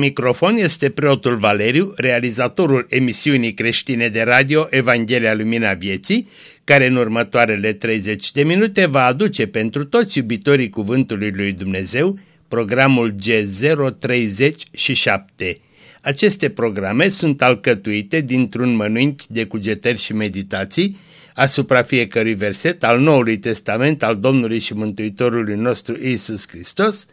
La microfon este preotul Valeriu, realizatorul emisiunii creștine de radio Evanghelia Lumina Vieții, care în următoarele 30 de minute va aduce pentru toți iubitorii Cuvântului Lui Dumnezeu programul G037. Aceste programe sunt alcătuite dintr-un mănânchi de cugetări și meditații asupra fiecărui verset al Noului Testament al Domnului și Mântuitorului nostru Isus Hristos,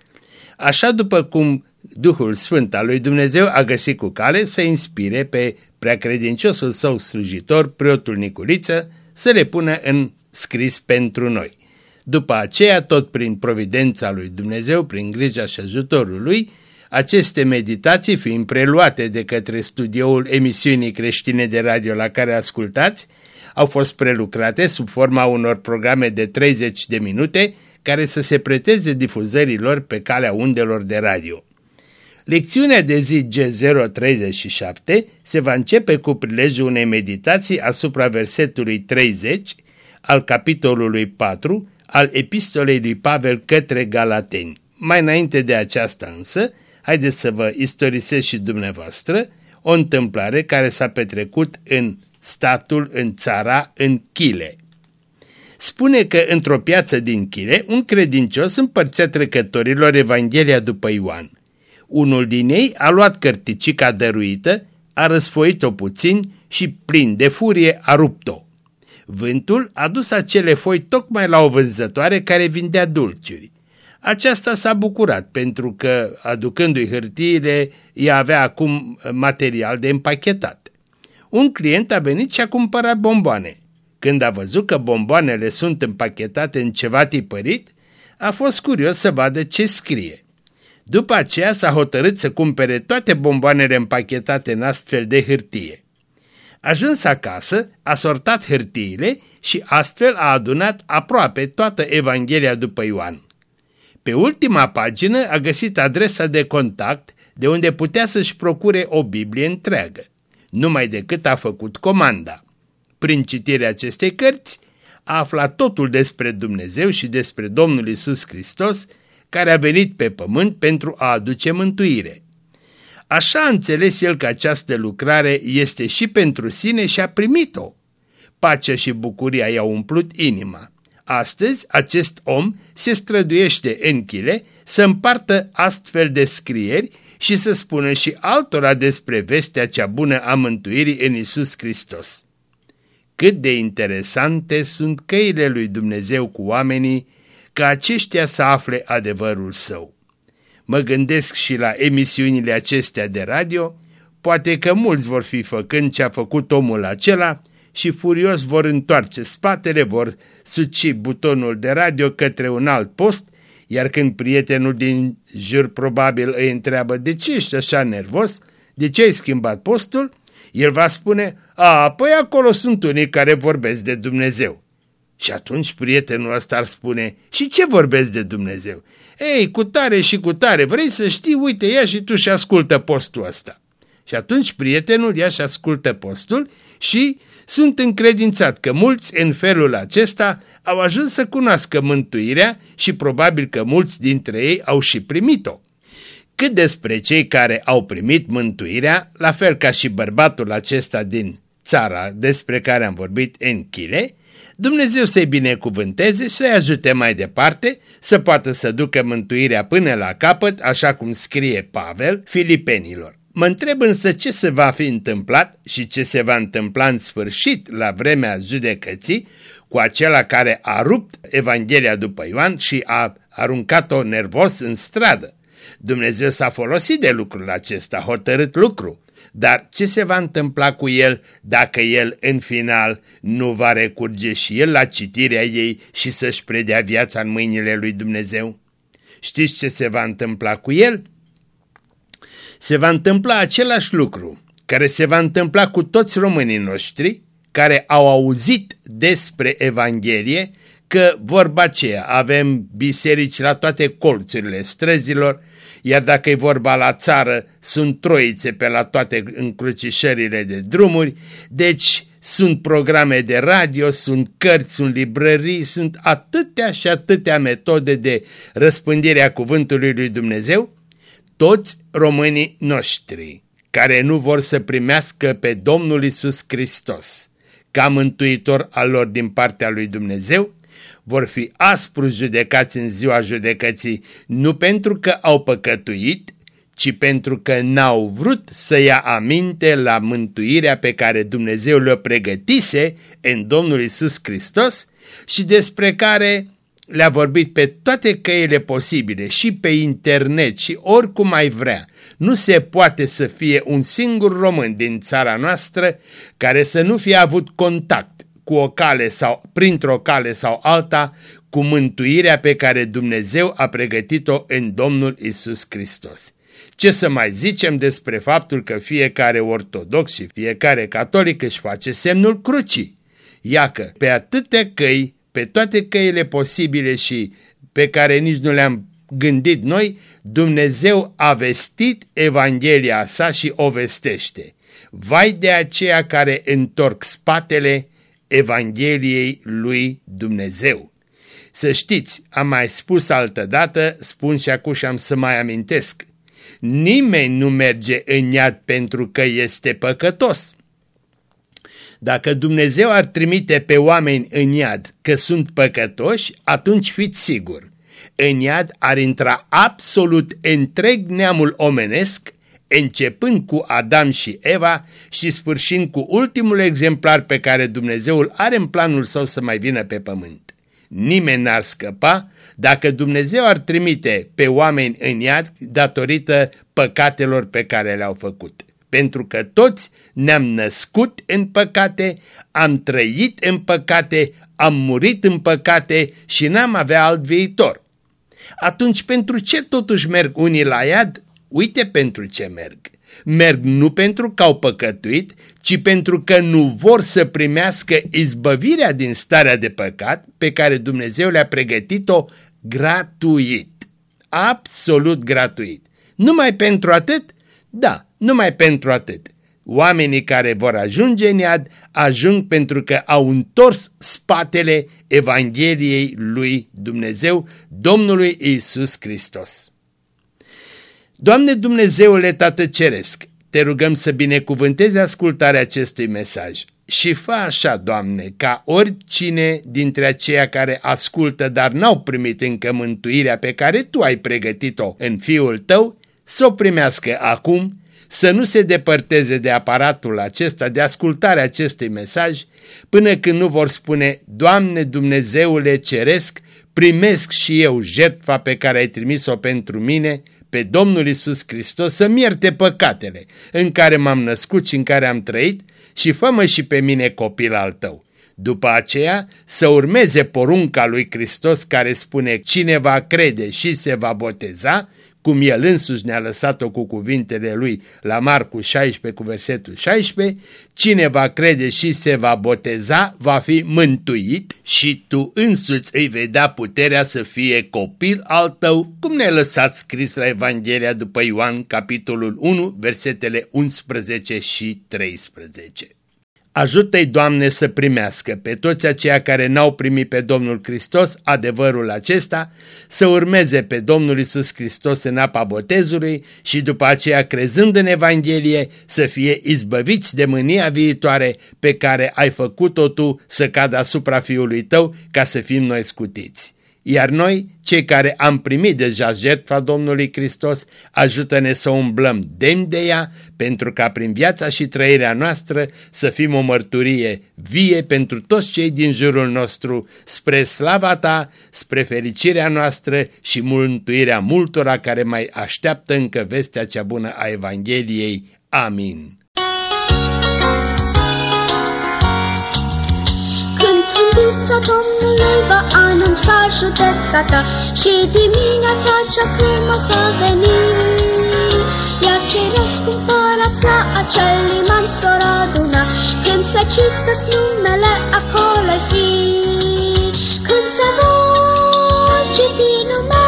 așa după cum Duhul Sfânt al lui Dumnezeu a găsit cu cale să inspire pe preacredinciosul său slujitor, preotul Niculiță, să le pună în scris pentru noi. După aceea, tot prin providența lui Dumnezeu, prin grija și ajutorul lui, aceste meditații fiind preluate de către studioul emisiunii creștine de radio la care ascultați, au fost prelucrate sub forma unor programe de 30 de minute care să se preteze difuzărilor pe calea undelor de radio. Lecțiunea de zi G037 se va începe cu prilejul unei meditații asupra versetului 30 al capitolului 4 al epistolei lui Pavel către Galateni. Mai înainte de aceasta însă, haideți să vă istorisesc și dumneavoastră o întâmplare care s-a petrecut în statul, în țara, în Chile. Spune că într-o piață din Chile, un credincios împărțea trecătorilor Evanghelia după Ioan. Unul din ei a luat cărticica dăruită, a răsfoit-o puțin și, plin de furie, a rupt-o. Vântul a dus acele foi tocmai la o vânzătoare care vindea dulciuri. Aceasta s-a bucurat pentru că, aducându-i hârtiile, ea avea acum material de împachetat. Un client a venit și a cumpărat bomboane. Când a văzut că bomboanele sunt împachetate în ceva tipărit, a fost curios să vadă ce scrie. După aceea s-a hotărât să cumpere toate bomboanele împachetate în astfel de hârtie. Ajuns acasă, a sortat hârtiile și astfel a adunat aproape toată Evanghelia după Ioan. Pe ultima pagină a găsit adresa de contact de unde putea să-și procure o Biblie întreagă. Numai decât a făcut comanda. Prin citirea acestei cărți, a aflat totul despre Dumnezeu și despre Domnul Isus Hristos, care a venit pe pământ pentru a aduce mântuire. Așa a înțeles el că această lucrare este și pentru sine și a primit-o. Pacea și bucuria i-au umplut inima. Astăzi, acest om se străduiește în chile să împartă astfel de scrieri și să spună și altora despre vestea cea bună a mântuirii în Isus Hristos. Cât de interesante sunt căile lui Dumnezeu cu oamenii ca aceștia să afle adevărul său. Mă gândesc și la emisiunile acestea de radio, poate că mulți vor fi făcând ce a făcut omul acela și furios vor întoarce spatele, vor suci butonul de radio către un alt post, iar când prietenul din jur probabil îi întreabă de ce ești așa nervos, de ce ai schimbat postul, el va spune, a, păi acolo sunt unii care vorbesc de Dumnezeu. Și atunci prietenul ăsta ar spune, și ce vorbesc de Dumnezeu? Ei, cu tare și cu tare, vrei să știi, uite, ia și tu și ascultă postul ăsta. Și atunci prietenul ia și ascultă postul și sunt încredințat că mulți în felul acesta au ajuns să cunoască mântuirea și probabil că mulți dintre ei au și primit-o. Cât despre cei care au primit mântuirea, la fel ca și bărbatul acesta din țara despre care am vorbit în Chile, Dumnezeu să-i binecuvânteze și să-i ajute mai departe să poată să ducă mântuirea până la capăt, așa cum scrie Pavel filipenilor. Mă întreb însă ce se va fi întâmplat și ce se va întâmpla în sfârșit la vremea judecății cu acela care a rupt Evanghelia după Ioan și a aruncat-o nervos în stradă. Dumnezeu s-a folosit de lucrul acesta, hotărât lucru. Dar ce se va întâmpla cu el dacă el în final nu va recurge și el la citirea ei și să-și predea viața în mâinile lui Dumnezeu? Știți ce se va întâmpla cu el? Se va întâmpla același lucru care se va întâmpla cu toți românii noștri care au auzit despre Evanghelie că vorba aceea avem biserici la toate colțurile străzilor, iar dacă e vorba la țară, sunt troițe pe la toate încrucișările de drumuri, deci sunt programe de radio, sunt cărți, sunt librării, sunt atâtea și atâtea metode de răspândire a cuvântului lui Dumnezeu, toți românii noștri care nu vor să primească pe Domnul Isus Hristos ca mântuitor al lor din partea lui Dumnezeu, vor fi aspru judecați în ziua judecății nu pentru că au păcătuit, ci pentru că n-au vrut să ia aminte la mântuirea pe care Dumnezeu le-o pregătise în Domnul Isus Hristos și despre care le-a vorbit pe toate căile posibile și pe internet și oricum mai vrea. Nu se poate să fie un singur român din țara noastră care să nu fie avut contact cu o cale sau printr-o cale sau alta cu mântuirea pe care Dumnezeu a pregătit-o în Domnul Isus Hristos. Ce să mai zicem despre faptul că fiecare ortodox și fiecare catolic își face semnul crucii? Iacă, pe atâtea căi, pe toate căile posibile și pe care nici nu le-am gândit noi, Dumnezeu a vestit Evanghelia sa și o vestește. Vai de aceia care întorc spatele Evangheliei lui Dumnezeu. Să știți, am mai spus altă dată, spun și acum și am să mai amintesc. Nimeni nu merge în iad pentru că este păcătos. Dacă Dumnezeu ar trimite pe oameni în iad că sunt păcătoși, atunci fiți sigur. În iad ar intra absolut întreg neamul omenesc, începând cu Adam și Eva și sfârșind cu ultimul exemplar pe care Dumnezeul are în planul său să mai vină pe pământ. Nimeni n-ar scăpa dacă Dumnezeu ar trimite pe oameni în iad datorită păcatelor pe care le-au făcut. Pentru că toți ne-am născut în păcate, am trăit în păcate, am murit în păcate și n-am avea alt viitor. Atunci pentru ce totuși merg unii la iad? Uite pentru ce merg. Merg nu pentru că au păcătuit, ci pentru că nu vor să primească izbăvirea din starea de păcat pe care Dumnezeu le-a pregătit-o gratuit. Absolut gratuit. Numai pentru atât? Da, numai pentru atât. Oamenii care vor ajunge în iad ajung pentru că au întors spatele Evangheliei lui Dumnezeu, Domnului Isus Hristos. Doamne Dumnezeule Tată Ceresc, te rugăm să binecuvântezi ascultarea acestui mesaj. Și fă așa, Doamne, ca oricine dintre aceia care ascultă, dar n-au primit încă mântuirea pe care Tu ai pregătit-o în Fiul Tău, să o primească acum, să nu se depărteze de aparatul acesta, de ascultarea acestui mesaj, până când nu vor spune, Doamne Dumnezeule Ceresc, primesc și eu jertfa pe care ai trimis-o pentru mine, pe Domnul Isus Hristos să-mi ierte păcatele în care m-am născut și în care am trăit și fă și pe mine copil al tău. După aceea să urmeze porunca lui Hristos care spune cine va crede și se va boteza, cum el însuși ne-a lăsat-o cu cuvintele lui la Marcu 16 cu versetul 16, cine va crede și se va boteza va fi mântuit și tu însuți îi vei da puterea să fie copil al tău, cum ne-a lăsat scris la Evanghelia după Ioan, capitolul 1, versetele 11 și 13. Ajută-i, Doamne, să primească pe toți aceia care n-au primit pe Domnul Hristos adevărul acesta, să urmeze pe Domnul Isus Hristos în apa botezului și după aceea, crezând în Evanghelie, să fie izbăviți de mânia viitoare pe care ai făcut-o tu să cadă asupra Fiului tău ca să fim noi scutiți. Iar noi, cei care am primit deja jertfa Domnului Hristos, ajută-ne să umblăm demn de ea, pentru ca prin viața și trăirea noastră să fim o mărturie vie pentru toți cei din jurul nostru, spre slava ta, spre fericirea noastră și mântuirea multora care mai așteaptă încă vestea cea bună a Evangheliei. Amin. Bița Domnului va anunța judecata Și dimineața cea frumoasă a venit. Iar cei răscumpărați la acel liman s-or aduna Când se citesc numele acolo fi. Când se vor citi numele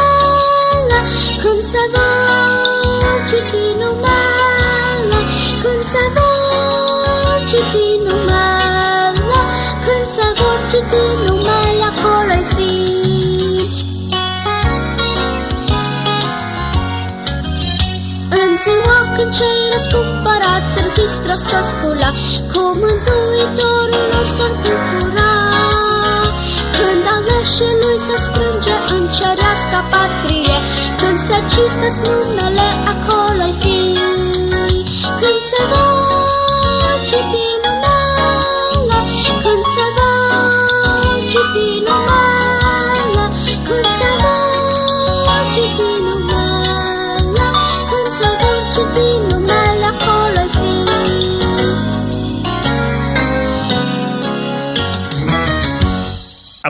cei răscumpărați în Hristos s-or scula, cu Mântuitorul lor s-or bucura. Când aleșii lui se strânge în cerească patrie, când se cită numele acolo-i fi, când se va citi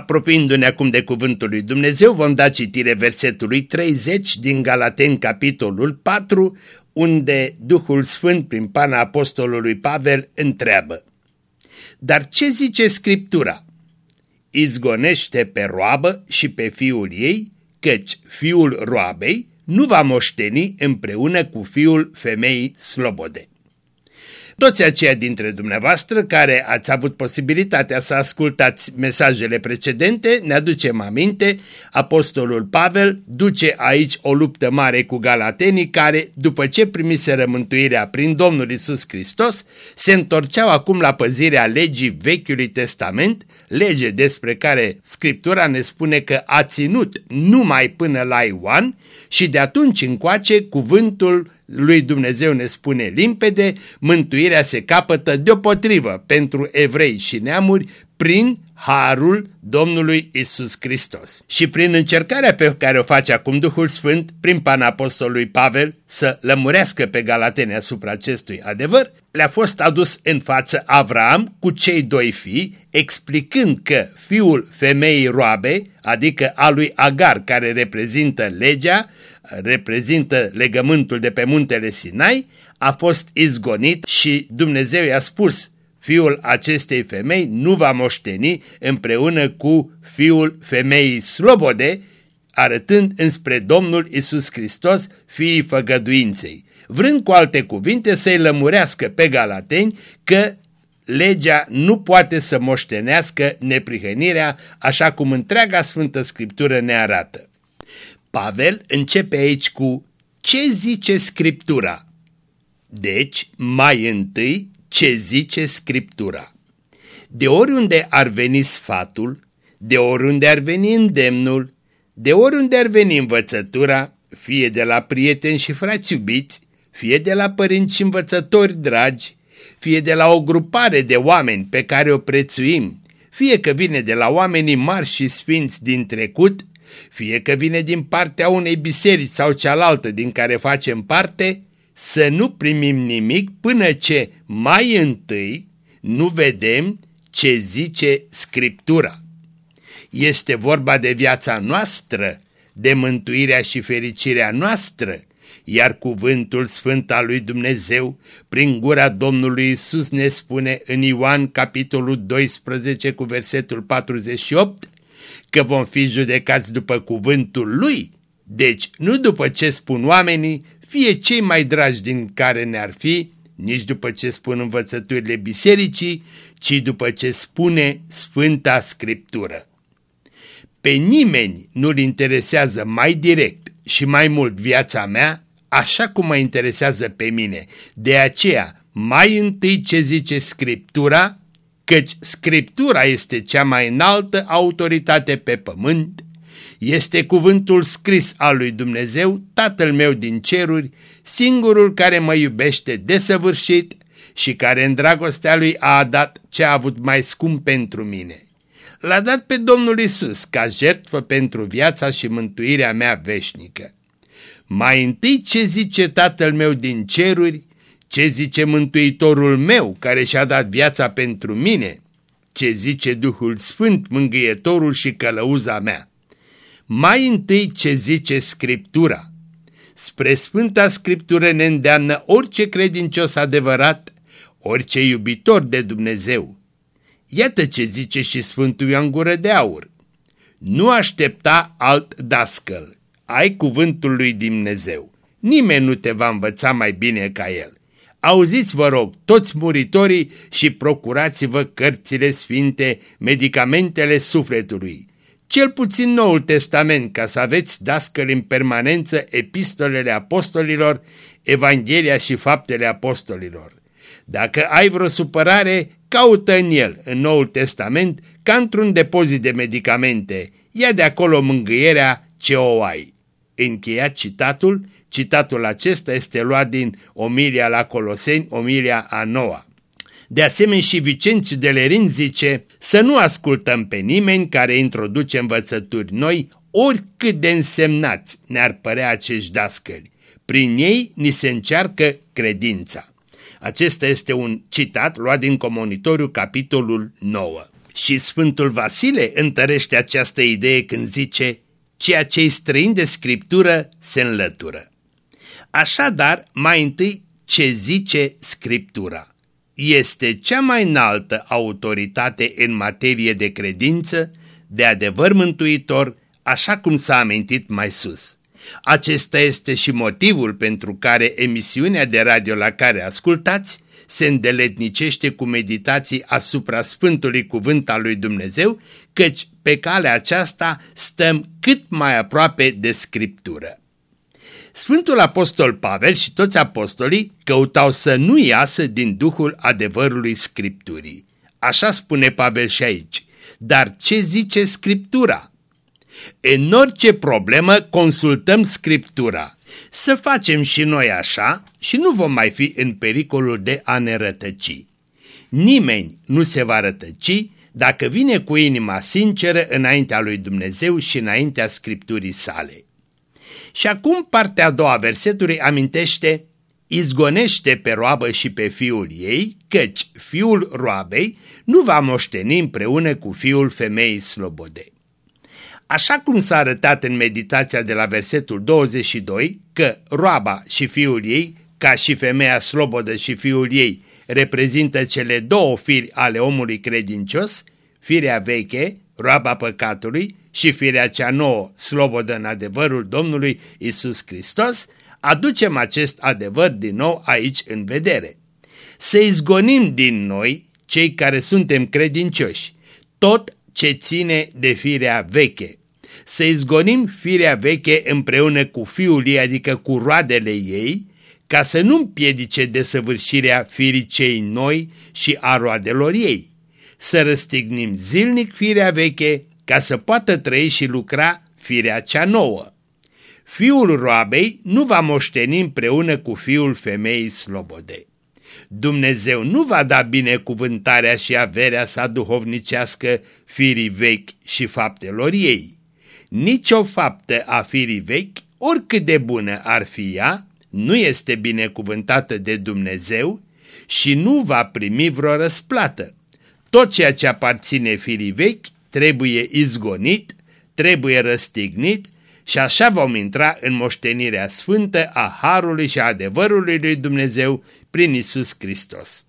Apropiindu-ne acum de cuvântul lui Dumnezeu, vom da citire versetului 30 din Galaten, capitolul 4, unde Duhul Sfânt, prin pana apostolului Pavel, întreabă Dar ce zice Scriptura? Izgonește pe roabă și pe fiul ei, căci fiul roabei nu va moșteni împreună cu fiul femeii slobode. Toți aceia dintre dumneavoastră care ați avut posibilitatea să ascultați mesajele precedente, ne aducem aminte, Apostolul Pavel duce aici o luptă mare cu galatenii care, după ce primiseră mântuirea prin Domnul Isus Hristos, se întorceau acum la păzirea legii Vechiului Testament, lege despre care Scriptura ne spune că a ținut numai până la Ioan și de atunci încoace cuvântul lui Dumnezeu ne spune limpede, mântuirea se capătă deopotrivă pentru evrei și neamuri prin harul Domnului Isus Hristos. Și prin încercarea pe care o face acum Duhul Sfânt, prin pana apostolului Pavel, să lămurească pe Galatene asupra acestui adevăr, le-a fost adus în față Avram cu cei doi fii, explicând că fiul femeii roabe, adică a lui Agar, care reprezintă legea, reprezintă legământul de pe muntele Sinai, a fost izgonit și Dumnezeu i-a spus, fiul acestei femei nu va moșteni împreună cu fiul femeii slobode, arătând înspre Domnul Isus Hristos, fiii făgăduinței, vrând cu alte cuvinte să-i lămurească pe galateni că legea nu poate să moștenească neprihănirea, așa cum întreaga Sfântă Scriptură ne arată. Pavel începe aici cu ce zice Scriptura? Deci, mai întâi, ce zice Scriptura? De oriunde ar veni sfatul, de oriunde ar veni îndemnul, de oriunde ar veni învățătura, fie de la prieteni și frați iubiți, fie de la părinți și învățători dragi, fie de la o grupare de oameni pe care o prețuim, fie că vine de la oamenii mari și sfinți din trecut, fie că vine din partea unei biserici sau cealaltă din care facem parte, să nu primim nimic până ce mai întâi nu vedem ce zice Scriptura. Este vorba de viața noastră, de mântuirea și fericirea noastră, iar cuvântul sfânt al lui Dumnezeu, prin gura Domnului Isus ne spune în Ioan capitolul 12 cu versetul 48, că vom fi judecați după cuvântul lui, deci nu după ce spun oamenii, fie cei mai dragi din care ne-ar fi, nici după ce spun învățăturile bisericii, ci după ce spune Sfânta Scriptură. Pe nimeni nu-l interesează mai direct și mai mult viața mea, așa cum mă interesează pe mine. De aceea, mai întâi ce zice Scriptura, căci Scriptura este cea mai înaltă autoritate pe pământ, este cuvântul scris al lui Dumnezeu, Tatăl meu din ceruri, singurul care mă iubește desăvârșit și care în dragostea lui a dat ce a avut mai scump pentru mine. L-a dat pe Domnul Isus ca jertfă pentru viața și mântuirea mea veșnică. Mai întâi ce zice Tatăl meu din ceruri, ce zice Mântuitorul meu care și-a dat viața pentru mine, ce zice Duhul Sfânt, mângâietorul și călăuza mea. Mai întâi ce zice Scriptura. Spre Sfânta Scriptură ne îndeamnă orice credincios adevărat, orice iubitor de Dumnezeu. Iată ce zice și Sfântul Ioan Gură de Aur. Nu aștepta alt dascăl, ai cuvântul lui Dumnezeu. Nimeni nu te va învăța mai bine ca el. Auziți, vă rog, toți muritorii și procurați-vă cărțile sfinte, medicamentele sufletului. Cel puțin Noul Testament, ca să aveți dascăl în permanență epistolele apostolilor, Evanghelia și faptele apostolilor. Dacă ai vreo supărare, caută în el, în Noul Testament, ca într-un depozit de medicamente. Ia de acolo mângâierea ce o ai. Încheiat citatul, citatul acesta este luat din Omilia la Coloseni, Omilia a noua. De asemenea și Vicențiu de Lerin zice să nu ascultăm pe nimeni care introduce învățături noi, oricât de însemnați ne-ar părea acești dascăli. Prin ei ni se încearcă credința. Acesta este un citat luat din Comunitoriu, capitolul 9. Și Sfântul Vasile întărește această idee când zice ceea ce e străin de Scriptură se înlătură. Așadar, mai întâi, ce zice Scriptura? Este cea mai înaltă autoritate în materie de credință, de adevăr mântuitor, așa cum s-a amintit mai sus. Acesta este și motivul pentru care emisiunea de radio la care ascultați se îndeletnicește cu meditații asupra Sfântului Cuvânt al lui Dumnezeu, căci pe calea aceasta stăm cât mai aproape de Scriptură. Sfântul Apostol Pavel și toți apostolii căutau să nu iasă din duhul adevărului Scripturii. Așa spune Pavel și aici. Dar ce zice Scriptura? În orice problemă consultăm Scriptura. Să facem și noi așa și nu vom mai fi în pericolul de a ne rătăci. Nimeni nu se va rătăci dacă vine cu inima sinceră înaintea lui Dumnezeu și înaintea Scripturii sale. Și acum partea a doua versetului amintește izgonește pe roabă și pe fiul ei, căci fiul roabei nu va moșteni împreună cu fiul femeii slobodei. Așa cum s-a arătat în meditația de la versetul 22 că roaba și fiul ei, ca și femeia slobodă și fiul ei, reprezintă cele două firi ale omului credincios, firea veche, roaba păcatului și firea cea nouă, slobodă în adevărul Domnului Isus Hristos, aducem acest adevăr din nou aici în vedere. Să izgonim din noi, cei care suntem credincioși, tot ce ține de firea veche, să izgonim firea veche împreună cu fiul ei, adică cu roadele ei, ca să nu împiedice desăvârșirea firii cei noi și a roadelor ei. Să răstignim zilnic firea veche ca să poată trăi și lucra firea cea nouă. Fiul roabei nu va moșteni împreună cu fiul femeii slobode. Dumnezeu nu va da binecuvântarea și averea sa duhovnicească firii vechi și faptelor ei nici o faptă a firii vechi, oricât de bună ar fi ea, nu este binecuvântată de Dumnezeu și nu va primi vreo răsplată. Tot ceea ce aparține firii vechi trebuie izgonit, trebuie răstignit și așa vom intra în moștenirea sfântă a Harului și a adevărului lui Dumnezeu prin Isus Hristos.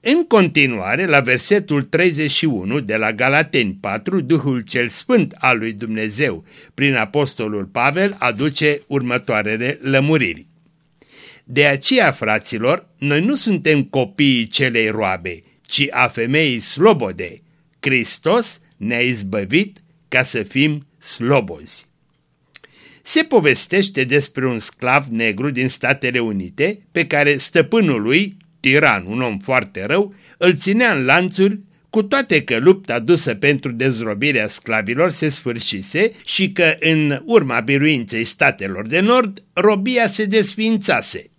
În continuare, la versetul 31 de la Galateni 4, Duhul cel Sfânt al lui Dumnezeu, prin apostolul Pavel, aduce următoarele lămuriri. De aceea, fraților, noi nu suntem copiii celei roabe, ci a femeii slobode. Hristos ne-a izbăvit ca să fim slobozi. Se povestește despre un sclav negru din Statele Unite pe care stăpânul lui, tiran, un om foarte rău, îl ținea în lanțuri, cu toate că lupta dusă pentru dezrobirea sclavilor se sfârșise și că în urma biruinței statelor de nord, robia se desființase.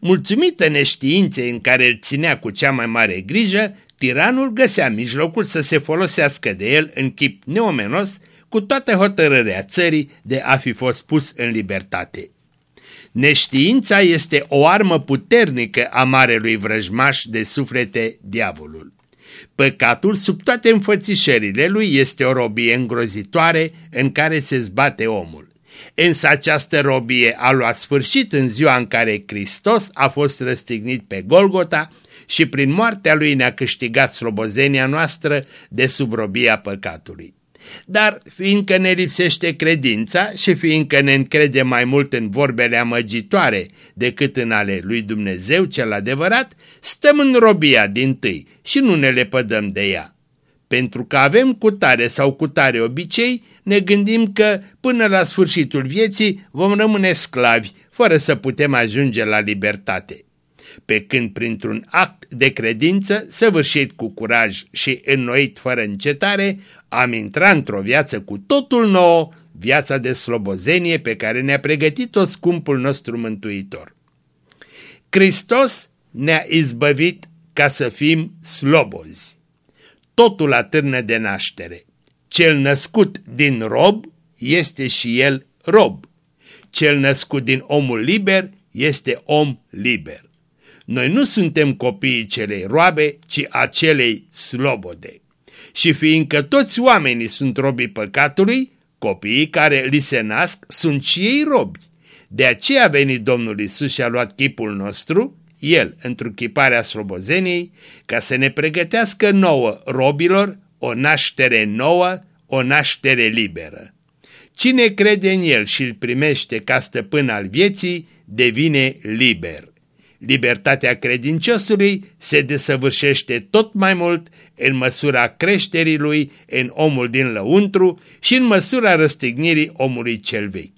Mulțumită neștiinței în care îl ținea cu cea mai mare grijă, tiranul găsea mijlocul să se folosească de el în chip neomenos, cu toată hotărârea țării de a fi fost pus în libertate. Neștiința este o armă puternică a marelui vrăjmaș de suflete, diavolul. Păcatul, sub toate înfățișările lui, este o robie îngrozitoare în care se zbate omul. Însă această robie a luat sfârșit în ziua în care Hristos a fost răstignit pe Golgota și prin moartea lui ne-a câștigat slobozenia noastră de sub robia păcatului. Dar fiindcă ne lipsește credința și fiindcă ne încrede mai mult în vorbele amăgitoare decât în ale lui Dumnezeu cel adevărat, stăm în robia din tâi și nu ne lepădăm de ea. Pentru că avem cutare sau cutare obicei, ne gândim că până la sfârșitul vieții vom rămâne sclavi, fără să putem ajunge la libertate. Pe când printr-un act de credință, săvârșit cu curaj și înnoit fără încetare, am intrat într-o viață cu totul nouă, viața de slobozenie pe care ne-a pregătit-o scumpul nostru mântuitor. Hristos ne-a izbăvit ca să fim slobozi. Totul atârnă de naștere. Cel născut din rob este și el rob. Cel născut din omul liber este om liber. Noi nu suntem copiii celei roabe, ci a celei slobode. Și fiindcă toți oamenii sunt robii păcatului, copiii care li se nasc sunt și ei robi. De aceea a venit Domnul Isus și a luat chipul nostru, El, într-o chipare a slobozeniei, ca să ne pregătească nouă robilor o naștere nouă, o naștere liberă. Cine crede în El și îl primește ca stăpân al vieții, devine liber. Libertatea credinciosului se desăvârșește tot mai mult în măsura creșterii lui în omul din lăuntru și în măsura răstignirii omului cel vechi.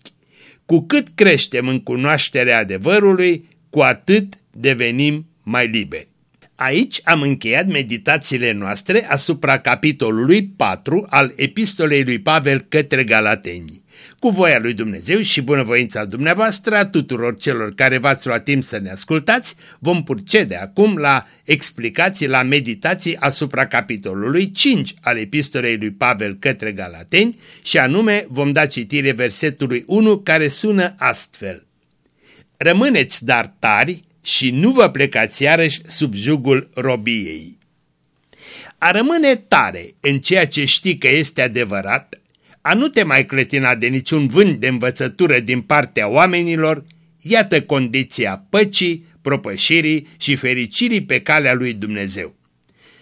Cu cât creștem în cunoașterea adevărului, cu atât devenim mai liberi. Aici am încheiat meditațiile noastre asupra capitolului 4 al epistolei lui Pavel către Galateni. Cu voia lui Dumnezeu și bunăvoința dumneavoastră a tuturor celor care v-ați luat timp să ne ascultați, vom procede acum la explicații, la meditații asupra capitolului 5 al epistolei lui Pavel către Galateni și anume vom da citire versetului 1 care sună astfel. Rămâneți dar tari și nu vă plecați iarăși sub jugul robiei. A rămâne tare în ceea ce știi că este adevărat, a nu te mai clătina de niciun vânt de învățătură din partea oamenilor, iată condiția păcii, propășirii și fericirii pe calea lui Dumnezeu.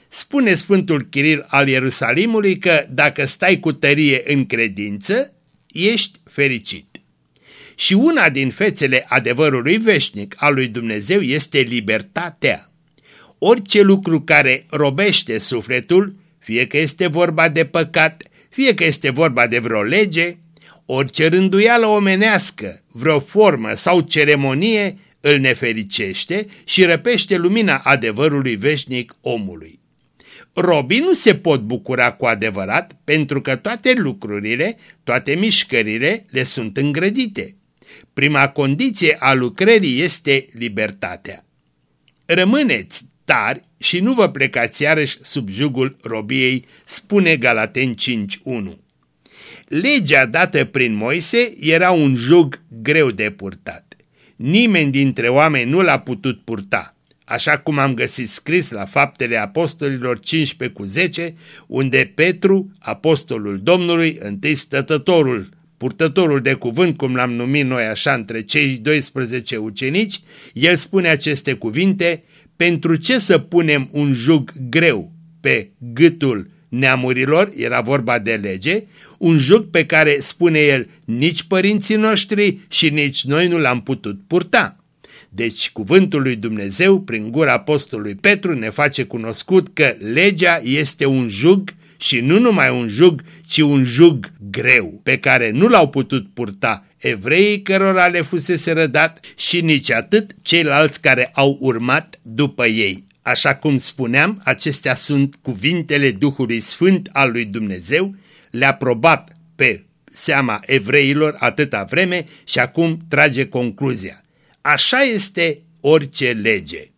Spune Sfântul Chiril al Ierusalimului că dacă stai cu tărie în credință, ești fericit. Și una din fețele adevărului veșnic al lui Dumnezeu este libertatea. Orice lucru care robește sufletul, fie că este vorba de păcat, fie că este vorba de vreo lege, orice rânduială omenească, vreo formă sau ceremonie îl nefericește și răpește lumina adevărului veșnic omului. Robii nu se pot bucura cu adevărat pentru că toate lucrurile, toate mișcările le sunt îngrădite. Prima condiție a lucrării este libertatea. Rămâneți tari și nu vă plecați iarăși sub jugul robiei, spune Galaten 5.1. Legea dată prin Moise era un jug greu de purtat. Nimeni dintre oameni nu l-a putut purta, așa cum am găsit scris la faptele apostolilor 15 cu 10, unde Petru, apostolul Domnului, întâi stătătorul, purtătorul de cuvânt, cum l-am numit noi așa între cei 12 ucenici, el spune aceste cuvinte, pentru ce să punem un jug greu pe gâtul neamurilor, era vorba de lege, un jug pe care, spune el, nici părinții noștri și nici noi nu l-am putut purta. Deci cuvântul lui Dumnezeu, prin gura apostolului Petru, ne face cunoscut că legea este un jug și nu numai un jug, ci un jug greu, pe care nu l-au putut purta evreii cărora le fusese rădat și nici atât ceilalți care au urmat după ei. Așa cum spuneam, acestea sunt cuvintele Duhului Sfânt al lui Dumnezeu, le-a probat pe seama evreilor atâta vreme și acum trage concluzia. Așa este orice lege.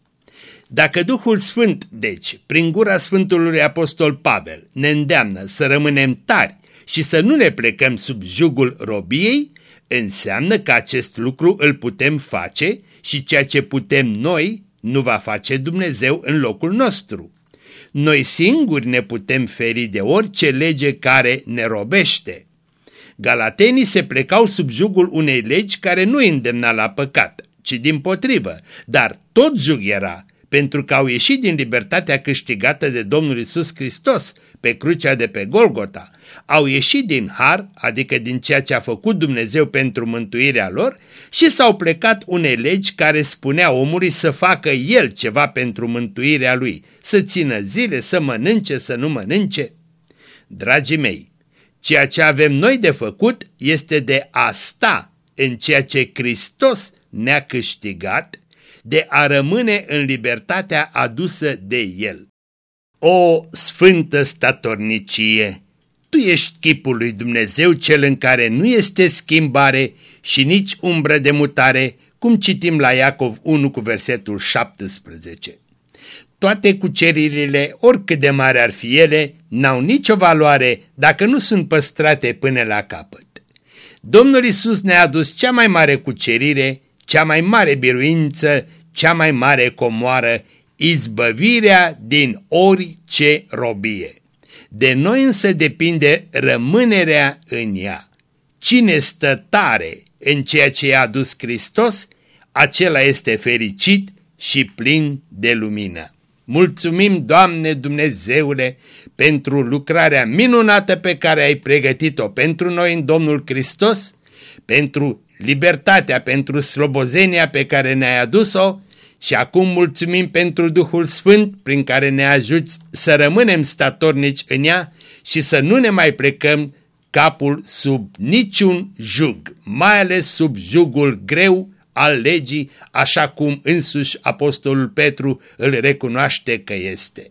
Dacă Duhul Sfânt, deci, prin gura Sfântului Apostol Pavel, ne îndeamnă să rămânem tari și să nu ne plecăm sub jugul robiei, înseamnă că acest lucru îl putem face și ceea ce putem noi nu va face Dumnezeu în locul nostru. Noi singuri ne putem feri de orice lege care ne robește. Galatenii se plecau sub jugul unei legi care nu îndemna la păcat, ci din potrivă, dar tot jug era, pentru că au ieșit din libertatea câștigată de Domnul Isus Hristos pe crucea de pe Golgota, au ieșit din har, adică din ceea ce a făcut Dumnezeu pentru mântuirea lor și s-au plecat unei legi care spunea omului să facă el ceva pentru mântuirea lui, să țină zile, să mănânce, să nu mănânce. Dragii mei, ceea ce avem noi de făcut este de a sta în ceea ce Hristos ne-a câștigat, de a rămâne în libertatea adusă de El. O sfântă statornicie! Tu ești chipul lui Dumnezeu cel în care nu este schimbare și nici umbră de mutare, cum citim la Iacov 1 cu versetul 17. Toate cuceririle, oricât de mari ar fi ele, n-au nicio valoare dacă nu sunt păstrate până la capăt. Domnul Isus ne-a adus cea mai mare cucerire, cea mai mare biruință, cea mai mare comoară, izbăvirea din orice robie. De noi însă depinde rămânerea în ea. Cine stă tare în ceea ce i-a adus Hristos, acela este fericit și plin de lumină. Mulțumim, Doamne Dumnezeule, pentru lucrarea minunată pe care ai pregătit-o pentru noi în Domnul Hristos, pentru libertatea, pentru slobozenia pe care ne-ai adus-o și acum mulțumim pentru Duhul Sfânt prin care ne ajuți să rămânem statornici în ea și să nu ne mai plecăm capul sub niciun jug, mai ales sub jugul greu al legii, așa cum însuși Apostolul Petru îl recunoaște că este.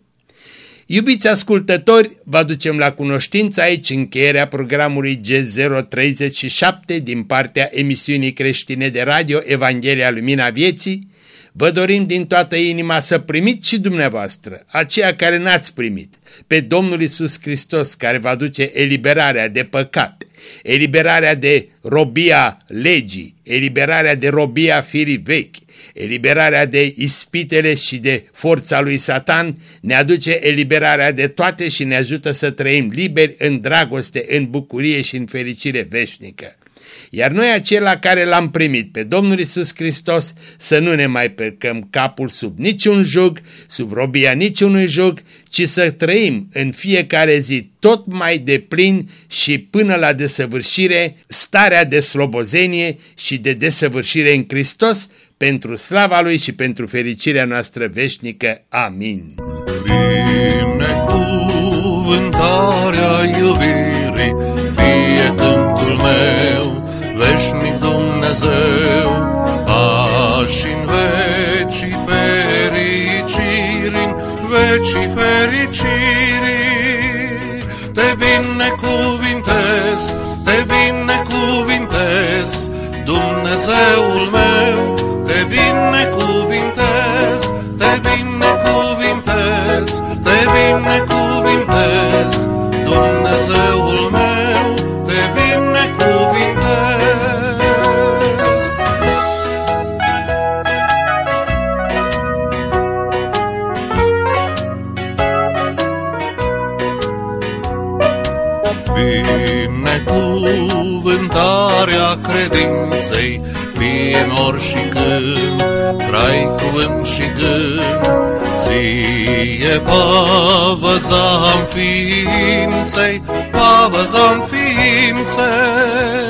Iubiți ascultători, vă aducem la cunoștință aici încheierea programului G037 din partea emisiunii creștine de radio Evanghelia Lumina Vieții. Vă dorim din toată inima să primiți și dumneavoastră, aceia care n-ați primit, pe Domnul Isus Hristos care va duce eliberarea de păcat, eliberarea de robia legii, eliberarea de robia firii vechi, eliberarea de ispitele și de forța lui Satan, ne aduce eliberarea de toate și ne ajută să trăim liberi în dragoste, în bucurie și în fericire veșnică. Iar noi acela care l-am primit pe Domnul Isus Hristos să nu ne mai percăm capul sub niciun jug, sub robia niciunui jug, ci să trăim în fiecare zi tot mai de plin și până la desăvârșire starea de slobozenie și de desăvârșire în Hristos pentru slava Lui și pentru fericirea noastră veșnică. Amin. Binecuvântarea iubirii fie cântul meu, veșnic Dumnezeu, ași în vecii fericiri, în vecii fericirii, te binecuvintez, te binecuvintez, Dumnezeul meu, te binecuvintez, te binecuvintez, te binecuvintez, Dumnezeul say